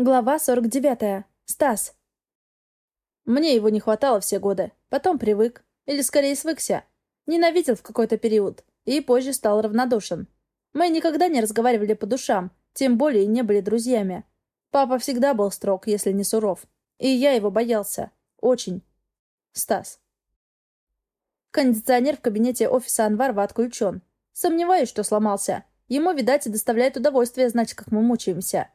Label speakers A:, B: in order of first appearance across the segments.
A: Глава 49. Стас. Мне его не хватало все годы. Потом привык. Или скорее свыкся. Ненавидел в какой-то период. И позже стал равнодушен. Мы никогда не разговаривали по душам. Тем более не были друзьями. Папа всегда был строг, если не суров. И я его боялся. Очень. Стас. Кондиционер в кабинете офиса Анварова отключен. Сомневаюсь, что сломался. Ему, видать, доставляет удовольствие знать, как мы мучаемся.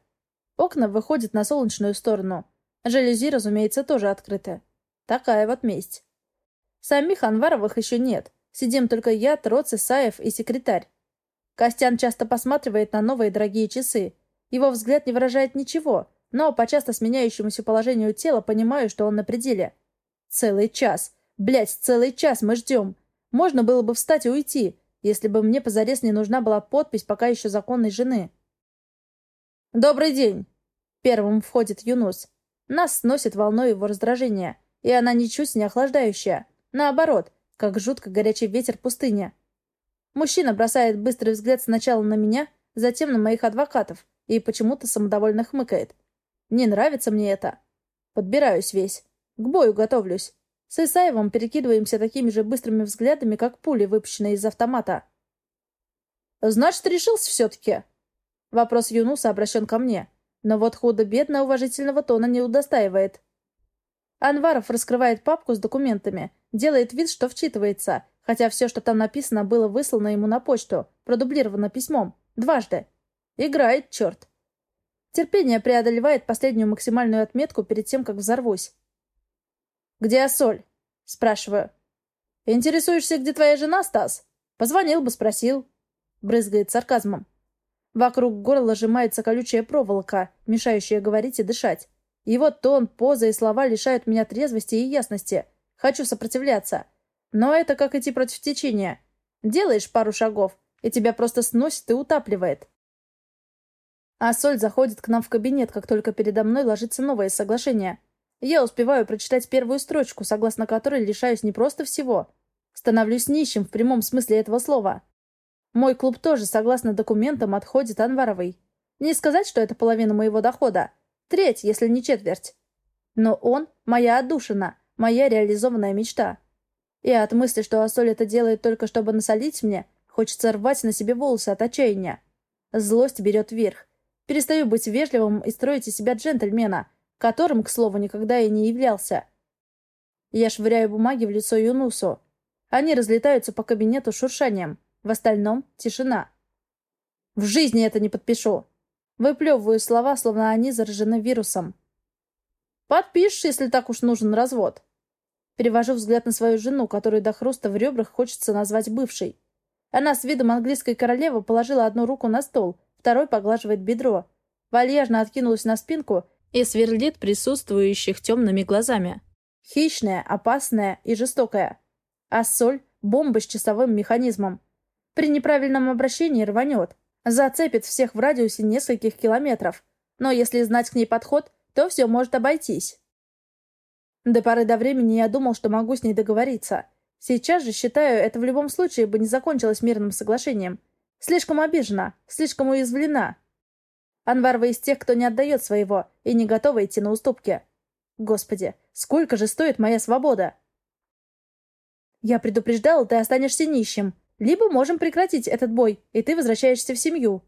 A: Окна выходят на солнечную сторону. Жалюзи, разумеется, тоже открыты. Такая вот месть. Самих Анваровых еще нет. Сидим только я, Троц, Исаев и секретарь. Костян часто посматривает на новые дорогие часы. Его взгляд не выражает ничего, но по часто сменяющемуся положению тела понимаю, что он на пределе. Целый час. Блять, целый час мы ждем. Можно было бы встать и уйти, если бы мне позарез не нужна была подпись пока еще законной жены. «Добрый день!» Первым входит Юнус. Нас сносит волной его раздражения, и она ничуть не охлаждающая. Наоборот, как жутко горячий ветер пустыни. Мужчина бросает быстрый взгляд сначала на меня, затем на моих адвокатов, и почему-то самодовольно хмыкает. Не нравится мне это. Подбираюсь весь. К бою готовлюсь. С Исаевым перекидываемся такими же быстрыми взглядами, как пули, выпущенные из автомата. «Значит, решился все-таки?» Вопрос Юнуса обращен ко мне, но вот худо-бедно уважительного тона не удостаивает. Анваров раскрывает папку с документами, делает вид, что вчитывается, хотя все, что там написано, было выслано ему на почту, продублировано письмом. Дважды. Играет, черт. Терпение преодолевает последнюю максимальную отметку перед тем, как взорвусь. «Где соль?» — спрашиваю. «Интересуешься, где твоя жена, Стас?» «Позвонил бы, спросил». Брызгает сарказмом. Вокруг горла сжимается колючая проволока, мешающая говорить и дышать. Его тон, поза и слова лишают меня трезвости и ясности. Хочу сопротивляться. Но это как идти против течения. Делаешь пару шагов, и тебя просто сносит и утапливает. А Соль заходит к нам в кабинет, как только передо мной ложится новое соглашение. Я успеваю прочитать первую строчку, согласно которой лишаюсь не просто всего. Становлюсь нищим в прямом смысле этого слова. Мой клуб тоже, согласно документам, отходит Анваровой. Не сказать, что это половина моего дохода. Треть, если не четверть. Но он — моя отдушина, моя реализованная мечта. И от мысли, что Ассоль это делает только чтобы насолить мне, хочется рвать на себе волосы от отчаяния. Злость берет верх. Перестаю быть вежливым и строить из себя джентльмена, которым, к слову, никогда и не являлся. Я швыряю бумаги в лицо Юнусу. Они разлетаются по кабинету шуршанием. В остальном — тишина. В жизни это не подпишу. Выплевываю слова, словно они заражены вирусом. Подпишешь, если так уж нужен развод. Перевожу взгляд на свою жену, которую до хруста в ребрах хочется назвать бывшей. Она с видом английской королевы положила одну руку на стол, второй поглаживает бедро. Вальяжно откинулась на спинку и сверлит присутствующих темными глазами. Хищная, опасная и жестокая. А соль — бомба с часовым механизмом. При неправильном обращении рванет. Зацепит всех в радиусе нескольких километров. Но если знать к ней подход, то все может обойтись. До поры до времени я думал, что могу с ней договориться. Сейчас же считаю, это в любом случае бы не закончилось мирным соглашением. Слишком обижена, слишком уязвлена. Анварова из тех, кто не отдает своего и не готова идти на уступки. Господи, сколько же стоит моя свобода? Я предупреждал, ты останешься нищим. Либо можем прекратить этот бой, и ты возвращаешься в семью.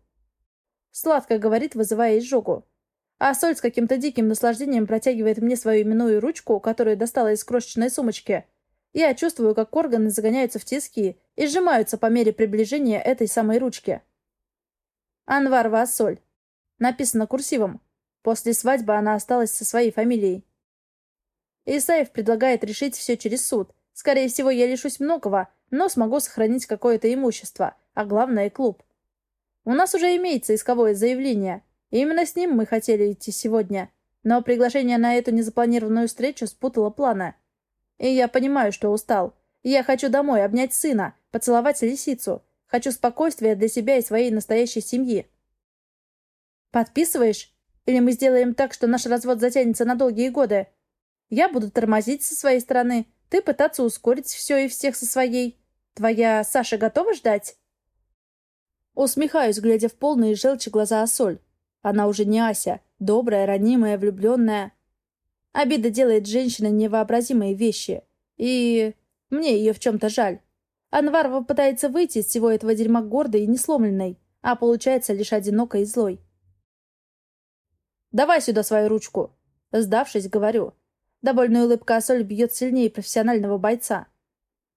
A: Сладко говорит, вызывая изжогу. А Соль с каким-то диким наслаждением протягивает мне свою именную ручку, которую достала из крошечной сумочки. Я чувствую, как органы загоняются в тиски и сжимаются по мере приближения этой самой ручки. Анвар Вассоль. Написано курсивом. После свадьбы она осталась со своей фамилией. Исаев предлагает решить все через суд. Скорее всего, я лишусь многого, но смогу сохранить какое-то имущество, а главное — клуб. У нас уже имеется исковое заявление, и именно с ним мы хотели идти сегодня, но приглашение на эту незапланированную встречу спутало планы. И я понимаю, что устал. Я хочу домой обнять сына, поцеловать лисицу. Хочу спокойствия для себя и своей настоящей семьи. Подписываешь? Или мы сделаем так, что наш развод затянется на долгие годы? Я буду тормозить со своей стороны, ты пытаться ускорить все и всех со своей. Твоя Саша готова ждать?» Усмехаюсь, глядя в полные желчи глаза Асоль. Она уже не Ася. Добрая, ранимая, влюбленная. Обида делает женщина невообразимые вещи. И мне ее в чем-то жаль. Анварова пытается выйти из всего этого дерьма гордой и несломленной, а получается лишь одинокой и злой. «Давай сюда свою ручку!» Сдавшись, говорю. Довольная улыбка Асоль бьет сильнее профессионального бойца.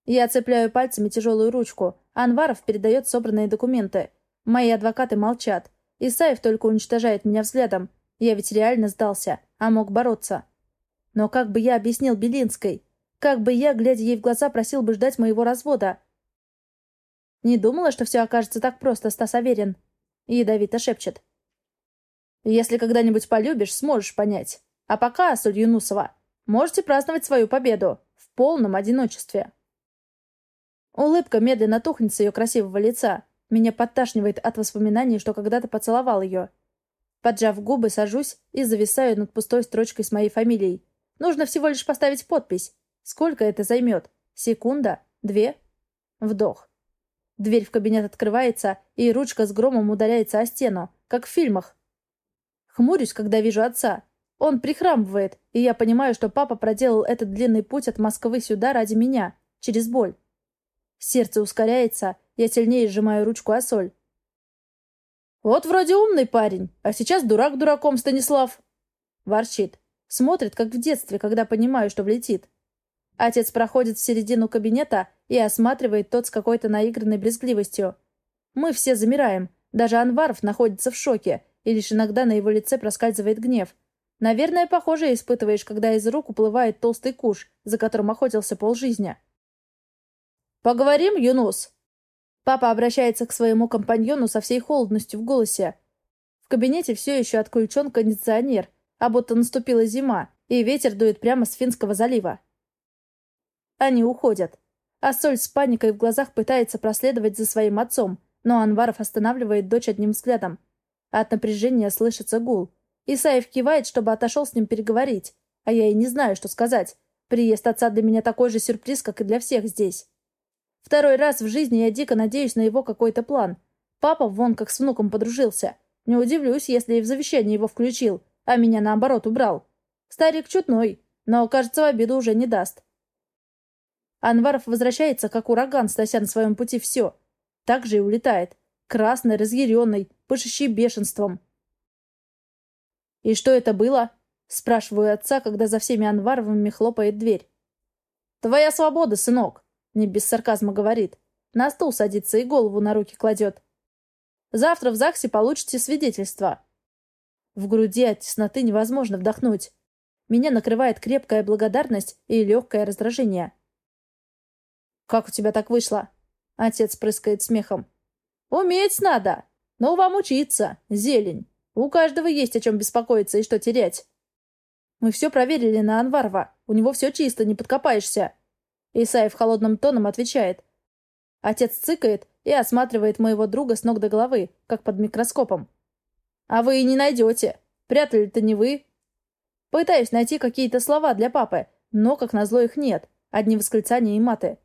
A: Я цепляю пальцами тяжелую ручку. Анваров передает собранные документы. Мои адвокаты молчат. Исаев только уничтожает меня взглядом. Я ведь реально сдался, а мог бороться. Но как бы я объяснил Белинской? Как бы я, глядя ей в глаза, просил бы ждать моего развода? Не думала, что все окажется так просто, Стас Аверин. Ядовито шепчет. Если когда-нибудь полюбишь, сможешь понять. А пока, Соль Юнусова, можете праздновать свою победу в полном одиночестве. Улыбка медленно тухнет с ее красивого лица. Меня подташнивает от воспоминаний, что когда-то поцеловал ее. Поджав губы, сажусь и зависаю над пустой строчкой с моей фамилией. Нужно всего лишь поставить подпись. Сколько это займет? Секунда? Две? Вдох. Дверь в кабинет открывается, и ручка с громом ударяется о стену, как в фильмах. Хмурюсь, когда вижу отца. Он прихрамывает, и я понимаю, что папа проделал этот длинный путь от Москвы сюда ради меня, через боль. Сердце ускоряется, я сильнее сжимаю ручку о соль. «Вот вроде умный парень, а сейчас дурак дураком, Станислав!» Ворчит. Смотрит, как в детстве, когда понимаю, что влетит. Отец проходит в середину кабинета и осматривает тот с какой-то наигранной брезгливостью. Мы все замираем. Даже Анваров находится в шоке, и лишь иногда на его лице проскальзывает гнев. Наверное, похоже испытываешь, когда из рук уплывает толстый куш, за которым охотился полжизни. «Поговорим, Юнус?» Папа обращается к своему компаньону со всей холодностью в голосе. В кабинете все еще отключен кондиционер, а будто наступила зима, и ветер дует прямо с Финского залива. Они уходят. А Соль с паникой в глазах пытается проследовать за своим отцом, но Анваров останавливает дочь одним взглядом. От напряжения слышится гул. Исаев кивает, чтобы отошел с ним переговорить. А я и не знаю, что сказать. Приезд отца для меня такой же сюрприз, как и для всех здесь. Второй раз в жизни я дико надеюсь на его какой-то план. Папа вон как с внуком подружился. Не удивлюсь, если и в завещание его включил, а меня наоборот убрал. Старик чутной, но, кажется, в обиду уже не даст. Анваров возвращается, как ураган, снося на своем пути все. Так же и улетает. Красный, разъяренный, пышущий бешенством. «И что это было?» — спрашиваю отца, когда за всеми Анваровыми хлопает дверь. «Твоя свобода, сынок!» — не без сарказма говорит. На стул садится и голову на руки кладет. «Завтра в ЗАГСе получите свидетельство». В груди от тесноты невозможно вдохнуть. Меня накрывает крепкая благодарность и легкое раздражение. «Как у тебя так вышло?» Отец прыскает смехом. «Уметь надо!» Но вам учиться, зелень. У каждого есть о чем беспокоиться и что терять. Мы все проверили на Анварова. У него все чисто, не подкопаешься. Исаев холодным тоном отвечает. Отец цыкает и осматривает моего друга с ног до головы, как под микроскопом. А вы и не найдете. Прятали-то не вы. Пытаюсь найти какие-то слова для папы, но, как назло, их нет. Одни восклицания и маты.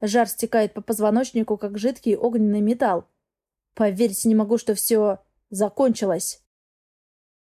A: Жар стекает по позвоночнику, как жидкий огненный металл. Поверить не могу, что все закончилось.